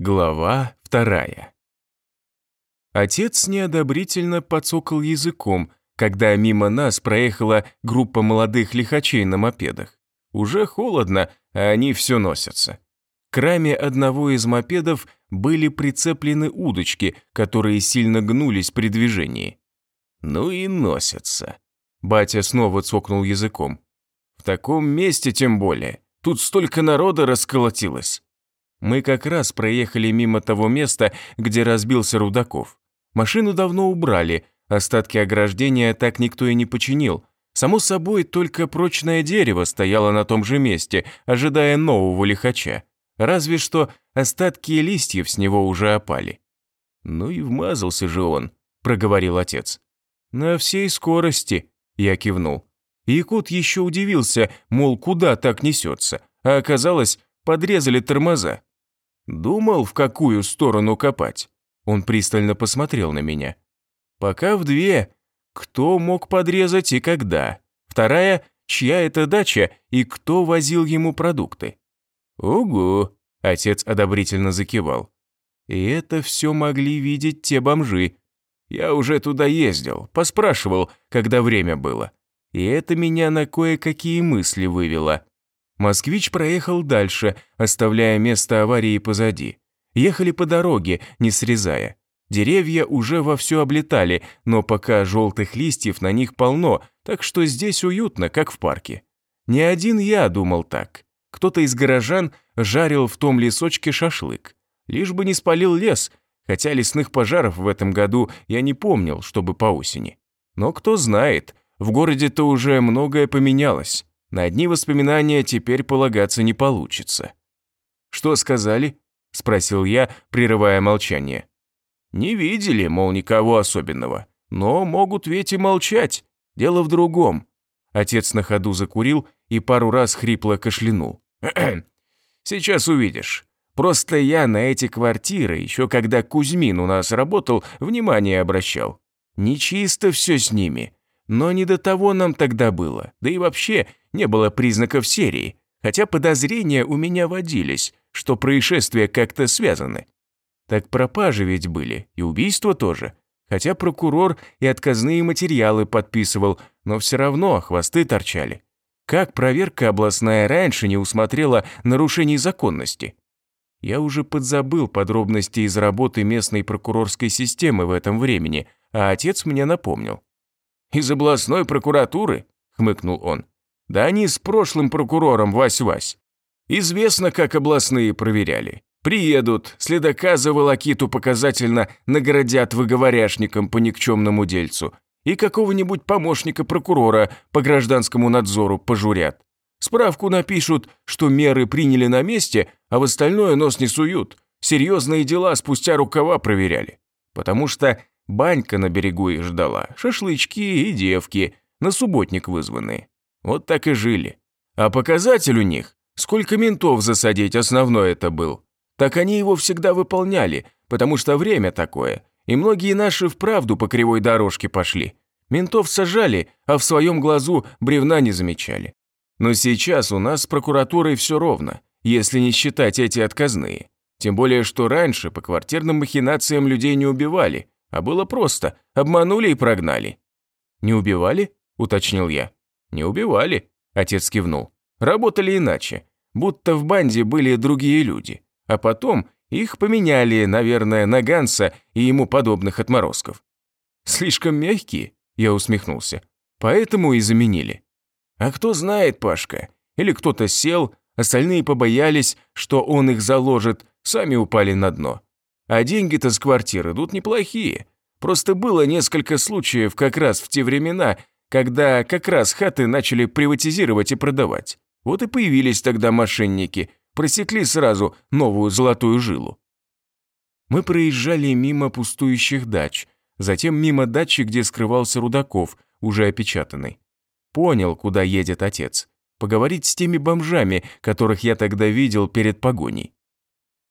Глава вторая. Отец неодобрительно подсокал языком, когда мимо нас проехала группа молодых лихачей на мопедах. Уже холодно, а они все носятся. К раме одного из мопедов были прицеплены удочки, которые сильно гнулись при движении. Ну и носятся. Батя снова цокнул языком. В таком месте тем более. Тут столько народа расколотилось. Мы как раз проехали мимо того места, где разбился Рудаков. Машину давно убрали, остатки ограждения так никто и не починил. Само собой, только прочное дерево стояло на том же месте, ожидая нового лихача. Разве что остатки листьев с него уже опали. «Ну и вмазался же он», — проговорил отец. «На всей скорости», — я кивнул. Якут еще удивился, мол, куда так несется, а оказалось, подрезали тормоза. Думал, в какую сторону копать. Он пристально посмотрел на меня. Пока в две. Кто мог подрезать и когда? Вторая, чья это дача и кто возил ему продукты? Угу, отец одобрительно закивал. И это все могли видеть те бомжи. Я уже туда ездил, поспрашивал, когда время было. И это меня на кое-какие мысли вывело. Москвич проехал дальше, оставляя место аварии позади. Ехали по дороге, не срезая. Деревья уже вовсю облетали, но пока желтых листьев на них полно, так что здесь уютно, как в парке. Не один я думал так. Кто-то из горожан жарил в том лесочке шашлык. Лишь бы не спалил лес, хотя лесных пожаров в этом году я не помнил, чтобы по осени. Но кто знает, в городе-то уже многое поменялось. На одни воспоминания теперь полагаться не получится. «Что сказали?» – спросил я, прерывая молчание. «Не видели, мол, никого особенного. Но могут ведь и молчать. Дело в другом». Отец на ходу закурил и пару раз хрипло кашлянул. «Сейчас увидишь. Просто я на эти квартиры, еще когда Кузьмин у нас работал, внимание обращал. Нечисто все с ними. Но не до того нам тогда было, да и вообще не было признаков серии, хотя подозрения у меня водились, что происшествия как-то связаны. Так пропажи ведь были, и убийства тоже, хотя прокурор и отказные материалы подписывал, но все равно хвосты торчали. Как проверка областная раньше не усмотрела нарушений законности? Я уже подзабыл подробности из работы местной прокурорской системы в этом времени, а отец мне напомнил. «Из областной прокуратуры?» – хмыкнул он. «Да они с прошлым прокурором Вась-Вась. Известно, как областные проверяли. Приедут, следака за волокиту показательно наградят выговоряшником по никчемному дельцу и какого-нибудь помощника прокурора по гражданскому надзору пожурят. Справку напишут, что меры приняли на месте, а в остальное нос не суют. Серьезные дела спустя рукава проверяли. Потому что Банька на берегу их ждала, шашлычки и девки, на субботник вызванные. Вот так и жили. А показатель у них, сколько ментов засадить, основной это был. Так они его всегда выполняли, потому что время такое, и многие наши вправду по кривой дорожке пошли. Ментов сажали, а в своем глазу бревна не замечали. Но сейчас у нас с прокуратурой все ровно, если не считать эти отказные. Тем более, что раньше по квартирным махинациям людей не убивали, а было просто, обманули и прогнали. «Не убивали?» – уточнил я. «Не убивали», – отец кивнул. «Работали иначе, будто в банде были другие люди, а потом их поменяли, наверное, на Ганса и ему подобных отморозков». «Слишком мягкие?» – я усмехнулся. «Поэтому и заменили». «А кто знает, Пашка? Или кто-то сел, остальные побоялись, что он их заложит, сами упали на дно. А деньги-то с квартир идут неплохие. Просто было несколько случаев как раз в те времена, когда как раз хаты начали приватизировать и продавать. Вот и появились тогда мошенники, просекли сразу новую золотую жилу. Мы проезжали мимо пустующих дач, затем мимо дачи, где скрывался Рудаков, уже опечатанный. Понял, куда едет отец. Поговорить с теми бомжами, которых я тогда видел перед погоней.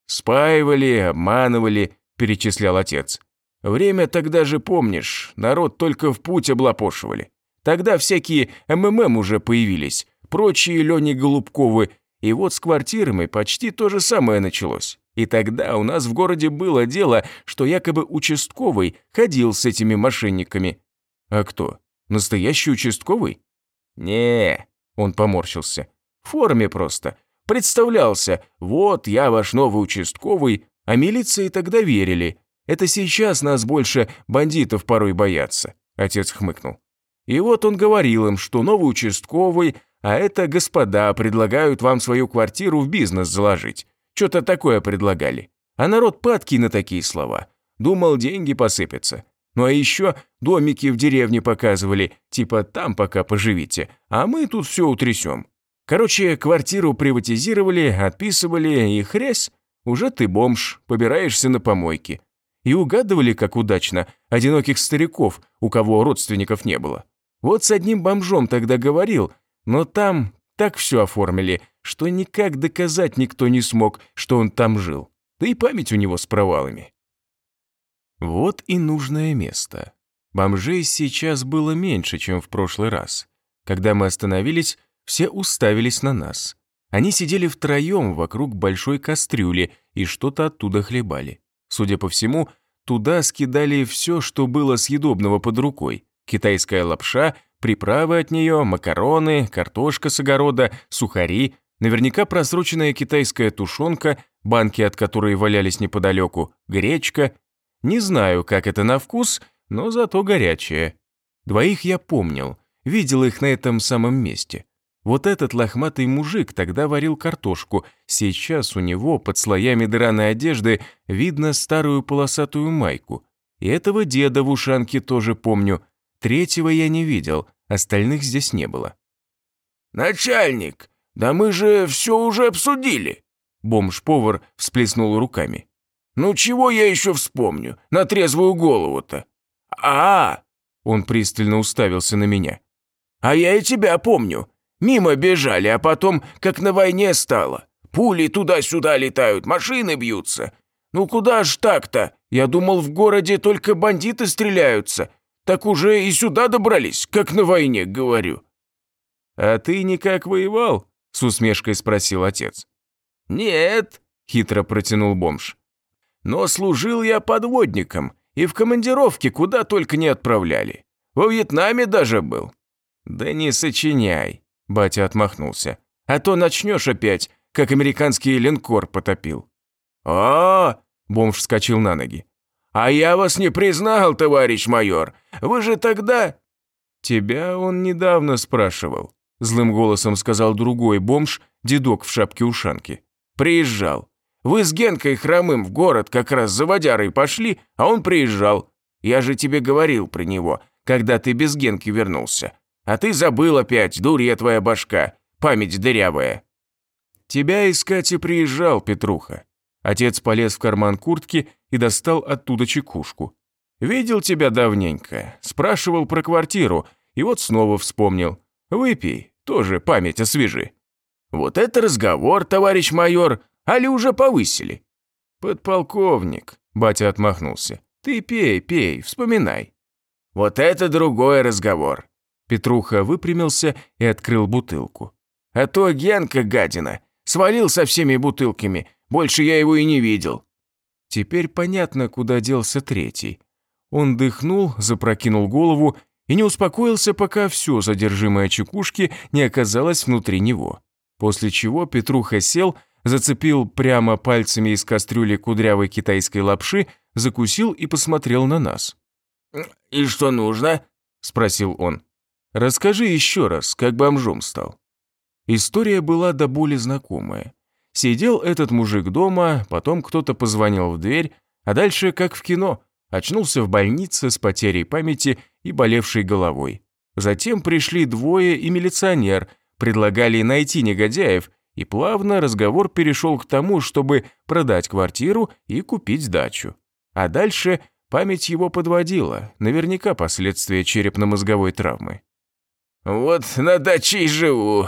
«Спаивали, обманывали», – перечислял отец. «Время тогда же помнишь, народ только в путь облапошивали. Тогда всякие МММ уже появились, прочие Лёни Голубковы, и вот с квартирами почти то же самое началось. И тогда у нас в городе было дело, что якобы участковый ходил с этими мошенниками. А кто? Настоящий участковый? не он поморщился. В форме просто. Представлялся, вот я ваш новый участковый, а милиции тогда верили. Это сейчас нас больше бандитов порой боятся, отец хмыкнул. И вот он говорил им, что новый участковый, а это господа предлагают вам свою квартиру в бизнес заложить. Что-то такое предлагали. А народ падкий на такие слова. Думал, деньги посыпятся. Ну а еще домики в деревне показывали, типа там пока поживите, а мы тут все утрясем. Короче, квартиру приватизировали, отписывали, и хрясь, уже ты бомж, побираешься на помойке. И угадывали, как удачно, одиноких стариков, у кого родственников не было. Вот с одним бомжом тогда говорил, но там так все оформили, что никак доказать никто не смог, что он там жил. Да и память у него с провалами. Вот и нужное место. Бомжей сейчас было меньше, чем в прошлый раз. Когда мы остановились, все уставились на нас. Они сидели втроем вокруг большой кастрюли и что-то оттуда хлебали. Судя по всему, туда скидали все, что было съедобного под рукой. Китайская лапша, приправы от нее, макароны, картошка с огорода, сухари, наверняка просроченная китайская тушенка, банки от которой валялись неподалеку, гречка, не знаю, как это на вкус, но зато горячее. Двоих я помнил, видел их на этом самом месте. Вот этот лохматый мужик тогда варил картошку, сейчас у него под слоями драной одежды видно старую полосатую майку. И этого деда в ушанке тоже помню. Третьего я не видел, остальных здесь не было. «Начальник, да мы же все уже обсудили!» Бомж-повар всплеснул руками. Ну чего я еще вспомню, на трезвую голову-то? А, Он пристально уставился на меня. А я и тебя помню. Мимо бежали, а потом, как на войне стало. Пули туда-сюда летают, машины бьются. Ну куда ж так-то? Я думал, в городе только бандиты стреляются. Так уже и сюда добрались, как на войне, говорю. А ты никак воевал? С усмешкой спросил отец. Нет, хитро протянул бомж. Но служил я подводником, и в командировке куда только не отправляли. Во Вьетнаме даже был». «Да не сочиняй», – батя отмахнулся. «А то начнешь опять, как американский линкор потопил». «А, бомж вскочил на ноги. «А я вас не признал, товарищ майор. Вы же тогда...» «Тебя он недавно спрашивал», – злым голосом сказал другой бомж, дедок в шапке-ушанке. «Приезжал. Вы с Генкой Хромым в город как раз за водярой пошли, а он приезжал. Я же тебе говорил про него, когда ты без Генки вернулся. А ты забыл опять, дурья твоя башка, память дырявая». «Тебя искать и приезжал, Петруха». Отец полез в карман куртки и достал оттуда чекушку. «Видел тебя давненько, спрашивал про квартиру, и вот снова вспомнил. Выпей, тоже память освежи». «Вот это разговор, товарищ майор, Али уже повысили?» «Подполковник», — батя отмахнулся. «Ты пей, пей, вспоминай». «Вот это другой разговор». Петруха выпрямился и открыл бутылку. «А то Генка, гадина, свалил со всеми бутылками, больше я его и не видел». Теперь понятно, куда делся третий. Он дыхнул, запрокинул голову и не успокоился, пока все содержимое чекушки не оказалось внутри него. После чего Петруха сел зацепил прямо пальцами из кастрюли кудрявой китайской лапши, закусил и посмотрел на нас. «И что нужно?» – спросил он. «Расскажи еще раз, как бомжом стал». История была до боли знакомая. Сидел этот мужик дома, потом кто-то позвонил в дверь, а дальше, как в кино, очнулся в больнице с потерей памяти и болевшей головой. Затем пришли двое и милиционер, предлагали найти негодяев, и плавно разговор перешел к тому, чтобы продать квартиру и купить дачу. А дальше память его подводила, наверняка последствия черепно-мозговой травмы. «Вот на даче и живу!»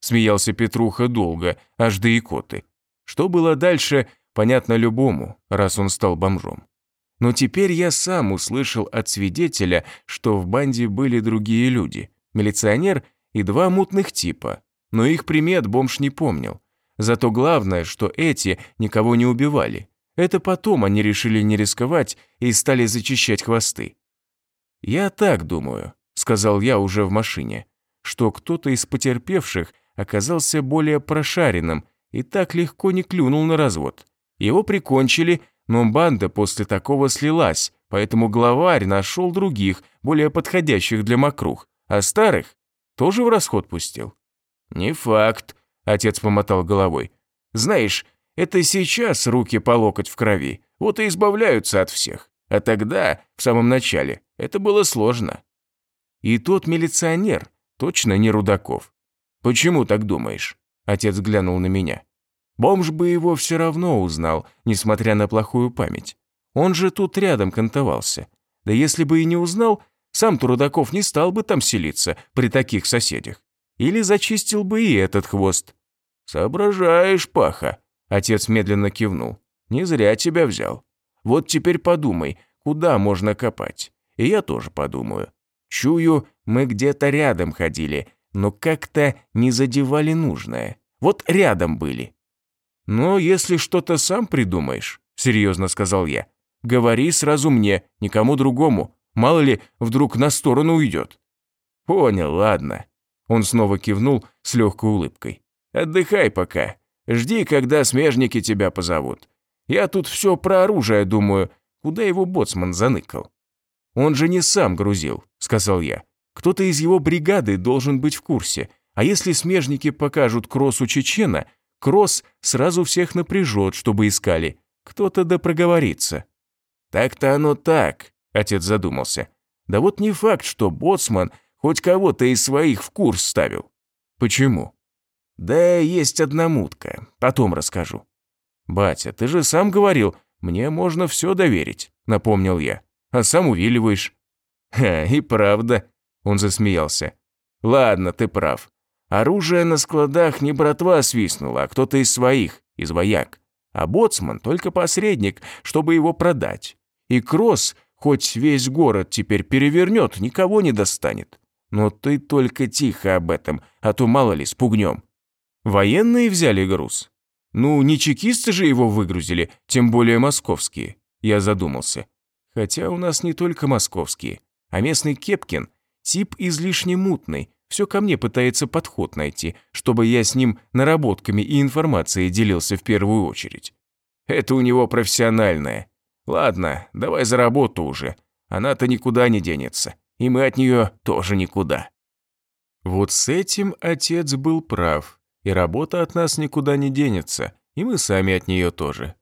Смеялся Петруха долго, аж до икоты. Что было дальше, понятно любому, раз он стал бомжом. Но теперь я сам услышал от свидетеля, что в банде были другие люди, милиционер и два мутных типа, но их примет бомж не помнил. Зато главное, что эти никого не убивали. Это потом они решили не рисковать и стали зачищать хвосты. «Я так думаю», — сказал я уже в машине, что кто-то из потерпевших оказался более прошаренным и так легко не клюнул на развод. Его прикончили, но банда после такого слилась, поэтому главарь нашел других, более подходящих для мокрух, а старых тоже в расход пустил. «Не факт», — отец помотал головой. «Знаешь, это сейчас руки по локоть в крови, вот и избавляются от всех. А тогда, в самом начале, это было сложно. И тот милиционер точно не Рудаков. Почему так думаешь? Отец глянул на меня. Бомж бы его все равно узнал, несмотря на плохую память. Он же тут рядом кантовался. Да если бы и не узнал, сам Рудаков не стал бы там селиться при таких соседях. Или зачистил бы и этот хвост. «Соображаешь, Паха», Отец медленно кивнул. «Не зря тебя взял. Вот теперь подумай, куда можно копать. И я тоже подумаю. Чую, мы где-то рядом ходили, но как-то не задевали нужное. Вот рядом были». «Но если что-то сам придумаешь», — серьезно сказал я, «говори сразу мне, никому другому. Мало ли, вдруг на сторону уйдет». «Понял, ладно». Он снова кивнул с легкой улыбкой. «Отдыхай пока, Жди, когда смежники тебя позовут. Я тут все про оружие думаю. Куда его боцман заныкал? Он же не сам грузил, сказал я. Кто-то из его бригады должен быть в курсе. А если смежники покажут Кроссу Чечена, Кросс сразу всех напряжет, чтобы искали. Кто-то да проговорится. Так-то оно так, отец задумался. Да вот не факт, что боцман хоть кого-то из своих в курс ставил. Почему? «Да есть одна мутка, потом расскажу». «Батя, ты же сам говорил, мне можно все доверить», — напомнил я. «А сам увиливаешь». «Ха, и правда», — он засмеялся. «Ладно, ты прав. Оружие на складах не братва свистнула, а кто-то из своих, из вояк. А боцман только посредник, чтобы его продать. И Кросс, хоть весь город теперь перевернет, никого не достанет. Но ты только тихо об этом, а то мало ли спугнем». Военные взяли груз. Ну, не чекисты же его выгрузили, тем более московские. Я задумался. Хотя у нас не только московские, а местный Кепкин – тип излишне мутный, все ко мне пытается подход найти, чтобы я с ним наработками и информацией делился в первую очередь. Это у него профессиональное. Ладно, давай за работу уже. Она-то никуда не денется, и мы от нее тоже никуда. Вот с этим отец был прав и работа от нас никуда не денется, и мы сами от нее тоже.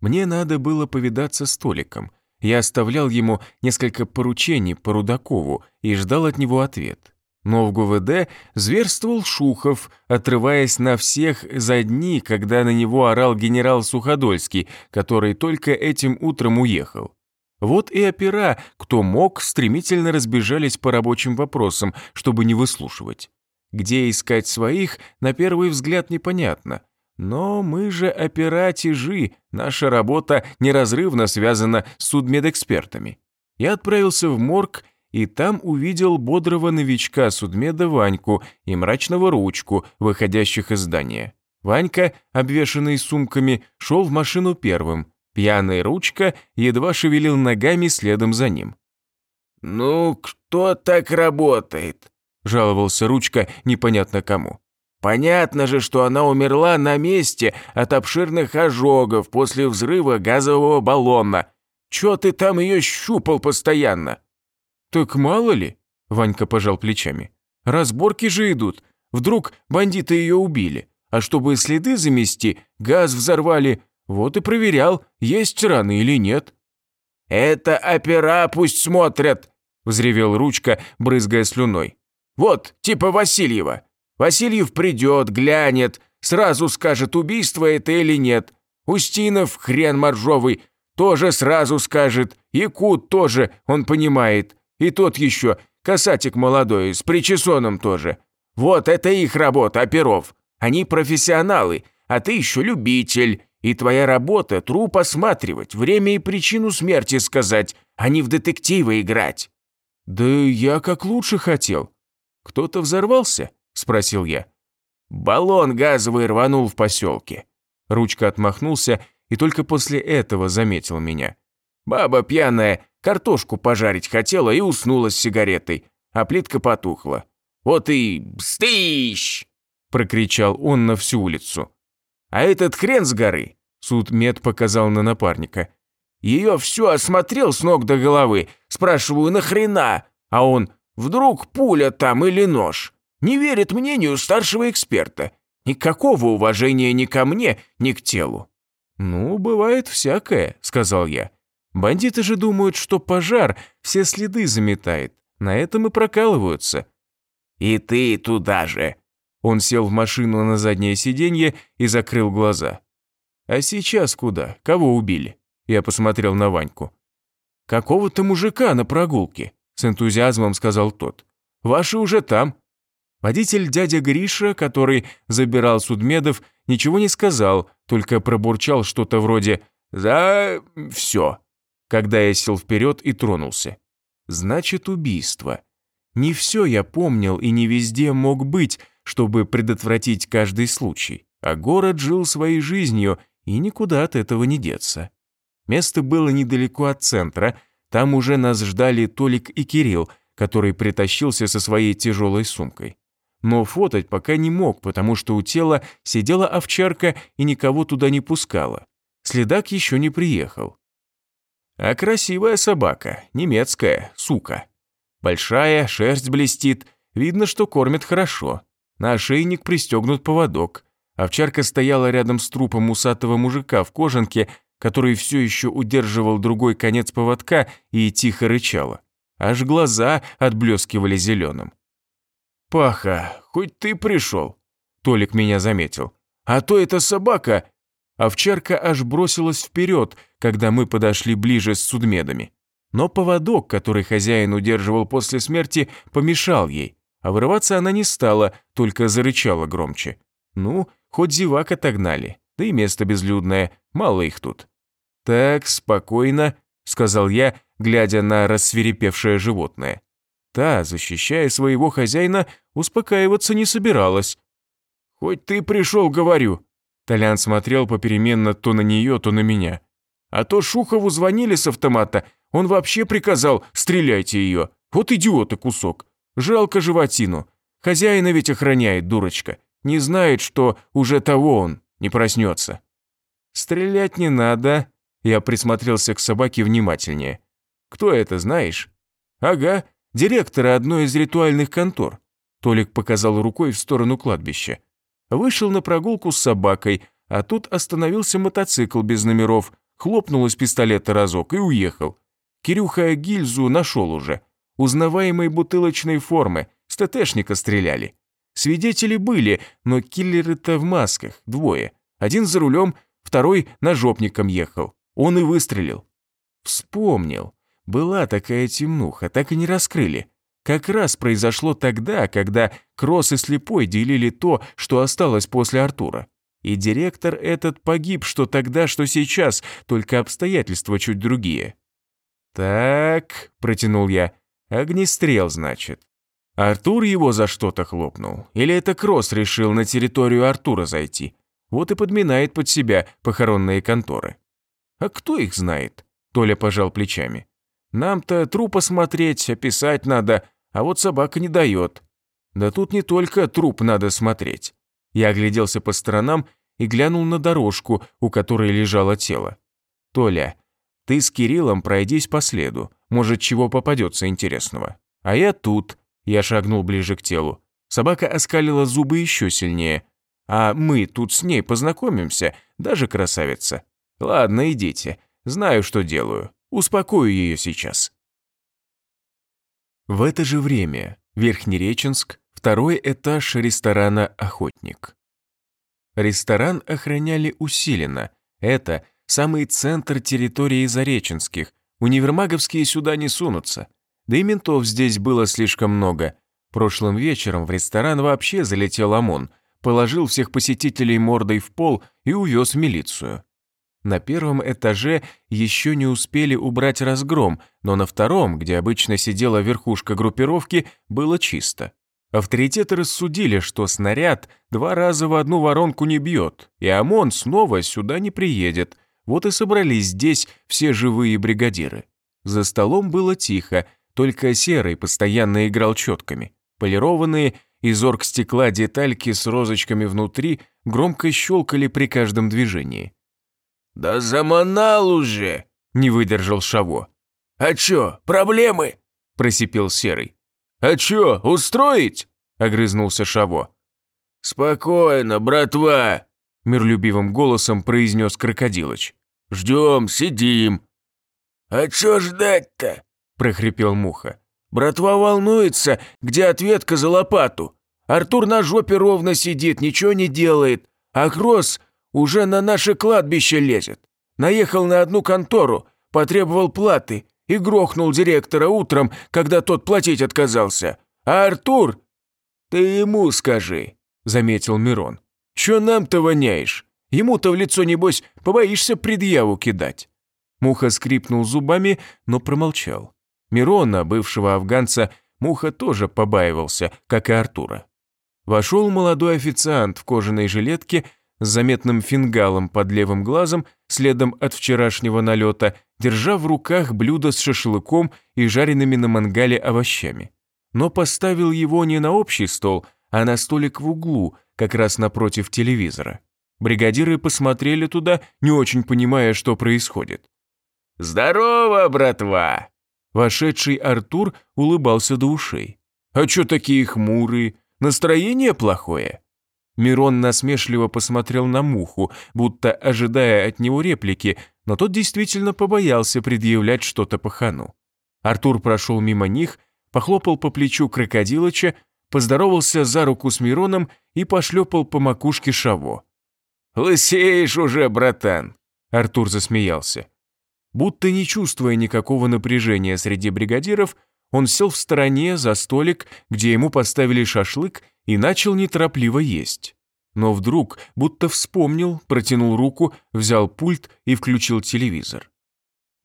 Мне надо было повидаться с Толиком. Я оставлял ему несколько поручений по Рудакову и ждал от него ответ. Но в ГУВД зверствовал Шухов, отрываясь на всех за дни, когда на него орал генерал Суходольский, который только этим утром уехал. Вот и опера, кто мог, стремительно разбежались по рабочим вопросам, чтобы не выслушивать. Где искать своих, на первый взгляд непонятно. Но мы же оператижи, наша работа неразрывно связана с судмедэкспертами. Я отправился в морг и там увидел бодрого новичка судмеда Ваньку и мрачного ручку, выходящих из здания. Ванька, обвешанный сумками, шел в машину первым. Пьяный ручка едва шевелил ногами следом за ним. «Ну, кто так работает?» жаловался Ручка непонятно кому. Понятно же, что она умерла на месте от обширных ожогов после взрыва газового баллона. Чё ты там ее щупал постоянно? Так мало ли, Ванька пожал плечами. Разборки же идут. Вдруг бандиты ее убили. А чтобы следы замести, газ взорвали. Вот и проверял, есть раны или нет. «Это опера пусть смотрят!» – взревел Ручка, брызгая слюной. Вот, типа Васильева. Васильев придет, глянет, сразу скажет, убийство это или нет. Устинов, хрен моржовый, тоже сразу скажет. Якут тоже, он понимает. И тот еще, касатик молодой, с причесоном тоже. Вот это их работа, оперов. Они профессионалы, а ты еще любитель. И твоя работа – труп осматривать, время и причину смерти сказать, а не в детективы играть». «Да я как лучше хотел», «Кто-то взорвался?» – спросил я. Баллон газовый рванул в поселке. Ручка отмахнулся и только после этого заметил меня. Баба пьяная картошку пожарить хотела и уснула с сигаретой, а плитка потухла. Вот и «Бстыщ!» – прокричал он на всю улицу. А этот хрен с горы, судмед показал на напарника, ее все осмотрел с ног до головы, спрашиваю, нахрена? А он, вдруг пуля там или нож? Не верит мнению старшего эксперта. Никакого уважения ни ко мне, ни к телу. «Ну, бывает всякое», — сказал я. «Бандиты же думают, что пожар все следы заметает. На этом и прокалываются». «И ты туда же». Он сел в машину на заднее сиденье и закрыл глаза. «А сейчас куда? Кого убили?» Я посмотрел на Ваньку. «Какого-то мужика на прогулке», — с энтузиазмом сказал тот. «Ваши уже там». Водитель дядя Гриша, который забирал судмедов, ничего не сказал, только пробурчал что-то вроде «За... все», когда я сел вперед и тронулся. Значит, убийство. Не все я помнил и не везде мог быть, чтобы предотвратить каждый случай, а город жил своей жизнью, и никуда от этого не деться. Место было недалеко от центра, там уже нас ждали Толик и Кирилл, который притащился со своей тяжелой сумкой. Но фотать пока не мог, потому что у тела сидела овчарка и никого туда не пускала. Следак еще не приехал. А красивая собака, немецкая, сука. Большая, шерсть блестит, видно, что кормят хорошо. На ошейник пристегнут поводок. Овчарка стояла рядом с трупом усатого мужика в кожанке который все еще удерживал другой конец поводка и тихо рычала. Аж глаза отблескивали зеленым. «Паха, хоть ты пришел», — Толик меня заметил. «А то эта собака...» Овчарка аж бросилась вперед, когда мы подошли ближе с судмедами. Но поводок, который хозяин удерживал после смерти, помешал ей, а вырываться она не стала, только зарычала громче. Ну, хоть зевак отогнали, да и место безлюдное, мало их тут. «Так, спокойно», — сказал я, глядя на рассверепевшее животное. Та, защищая своего хозяина, успокаиваться не собиралась. «Хоть ты пришел, говорю». Толян смотрел попеременно то на нее, то на меня. «А то Шухову звонили с автомата, он вообще приказал «стреляйте ее». Вот идиота кусок. Жалко животину. Хозяина ведь охраняет, дурочка. Не знает, что уже того он не проснется». «Стрелять не надо», я присмотрелся к собаке внимательнее. «Кто это, знаешь?» «Ага, директора одной из ритуальных контор». Толик показал рукой в сторону кладбища. Вышел на прогулку с собакой, а тут остановился мотоцикл без номеров, хлопнул из пистолета разок и уехал. Кирюха гильзу нашел уже. Узнаваемой бутылочной формы, с ТТшника стреляли. Свидетели были, но киллеры-то в масках, двое. Один за рулем, второй ножопником ехал. Он и выстрелил. Вспомнил. Была такая темнуха, так и не раскрыли. Как раз произошло тогда, когда Кросс и Слепой делили то, что осталось после Артура. И директор этот погиб что тогда, что сейчас, только обстоятельства чуть другие. «Так», — протянул я, — «огнестрел, значит». Артур его за что-то хлопнул. Или это Кросс решил на территорию Артура зайти. Вот и подминает под себя похоронные конторы. А кто их знает? Толя пожал плечами. Нам-то труп осмотреть, описать надо, а вот собака не дает. Да тут не только труп надо смотреть. Я огляделся по сторонам и глянул на дорожку, у которой лежало тело. Толя, ты с Кириллом пройдись по следу, может, чего попадется интересного. А я тут, я шагнул ближе к телу. Собака оскалила зубы еще сильнее. А мы тут с ней познакомимся, даже красавица. Ладно, идите. Знаю, что делаю. Успокою ее сейчас. В это же время Верхнереченск, второй этаж ресторана «Охотник». Ресторан охраняли усиленно. Это самый центр территории Зареченских. Универмаговские сюда не сунутся. Да и ментов здесь было слишком много. Прошлым вечером в ресторан вообще залетел ОМОН, положил всех посетителей мордой в пол и увез в милицию. На первом этаже еще не успели убрать разгром, но на втором, где обычно сидела верхушка группировки, было чисто. Авторитеты рассудили, что снаряд два раза в одну воронку не бьет, и ОМОН снова сюда не приедет. Вот и собрались здесь все живые бригадиры. За столом было тихо, только Серый постоянно играл четками. Полированные из оргстекла детальки с розочками внутри громко щелкали при каждом движении. «Да заманал уже!» – не выдержал Шаво. «А чё, проблемы?» – просипел Серый. «А чё, устроить?» – огрызнулся Шаво. «Спокойно, братва!» – миролюбивым голосом произнес Крокодилыч. «Ждем, сидим». «А чё ждать-то?» – прохрипел Муха. «Братва волнуется, где ответка за лопату. Артур на жопе ровно сидит, ничего не делает, а Кросс уже на наше кладбище лезет. Наехал на одну контору, потребовал платы и грохнул директора утром, когда тот платить отказался. А Артур... Ты ему скажи, заметил Мирон. Чё нам-то воняешь? Ему-то в лицо, небось, побоишься предъяву кидать. Муха скрипнул зубами, но промолчал. Мирона, бывшего афганца, Муха тоже побаивался, как и Артура. Вошел молодой официант в кожаной жилетке с заметным фингалом под левым глазом, следом от вчерашнего налета, держа в руках блюдо с шашлыком и жареными на мангале овощами. Но поставил его не на общий стол, а на столик в углу, как раз напротив телевизора. Бригадиры посмотрели туда, не очень понимая, что происходит. «Здорово, братва!» Вошедший Артур улыбался до ушей. «А чё такие хмурые? Настроение плохое?» Мирон насмешливо посмотрел на Муху, будто ожидая от него реплики, но тот действительно побоялся предъявлять что-то пахану. Артур прошел мимо них, похлопал по плечу крокодилыча, поздоровался за руку с Мироном и пошлепал по макушке Шаво. «Лысеешь уже, братан!» Артур засмеялся. Будто не чувствуя никакого напряжения среди бригадиров, он сел в стороне за столик, где ему поставили шашлык и начал неторопливо есть. Но вдруг, будто вспомнил, протянул руку, взял пульт и включил телевизор.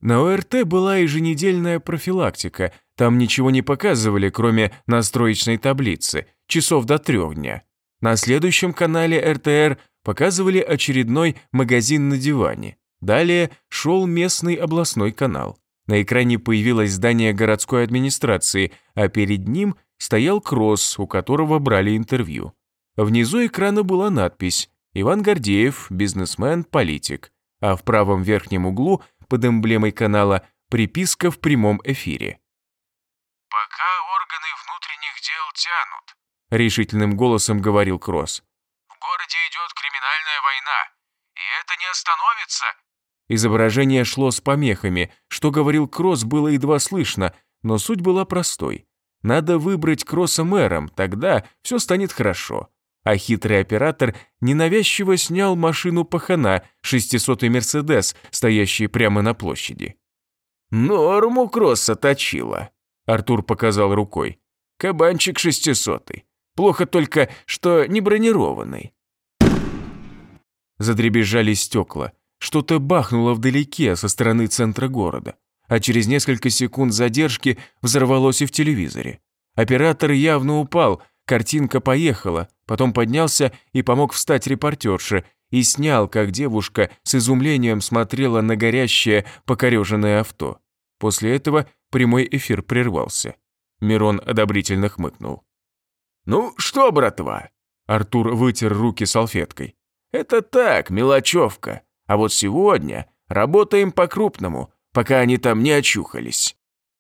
На ОРТ была еженедельная профилактика, там ничего не показывали, кроме настроечной таблицы, часов до трех дня. На следующем канале РТР показывали очередной магазин на диване. Далее шел местный областной канал. На экране появилось здание городской администрации, а перед ним стоял Кросс, у которого брали интервью. Внизу экрана была надпись «Иван Гордеев, бизнесмен, политик», а в правом верхнем углу под эмблемой канала приписка в прямом эфире. «Пока органы внутренних дел тянут», — решительным голосом говорил Кросс. «В городе идет криминальная война, и это не остановится». Изображение шло с помехами, что говорил Кросс было едва слышно, но суть была простой. Надо выбрать Кросса мэром, тогда все станет хорошо. А хитрый оператор ненавязчиво снял машину пахана, 600-й Мерседес, стоящий прямо на площади. «Норму Кросса точила», — Артур показал рукой. «Кабанчик 600-й. Плохо только, что не бронированный». Задребезжали стекла. Что-то бахнуло вдалеке со стороны центра города а через несколько секунд задержки взорвалось и в телевизоре. Оператор явно упал, картинка поехала, потом поднялся и помог встать репортерше и снял, как девушка с изумлением смотрела на горящее покореженное авто. После этого прямой эфир прервался. Мирон одобрительно хмыкнул. «Ну что, братва?» Артур вытер руки салфеткой. «Это так, мелочевка. А вот сегодня работаем по-крупному, пока они там не очухались.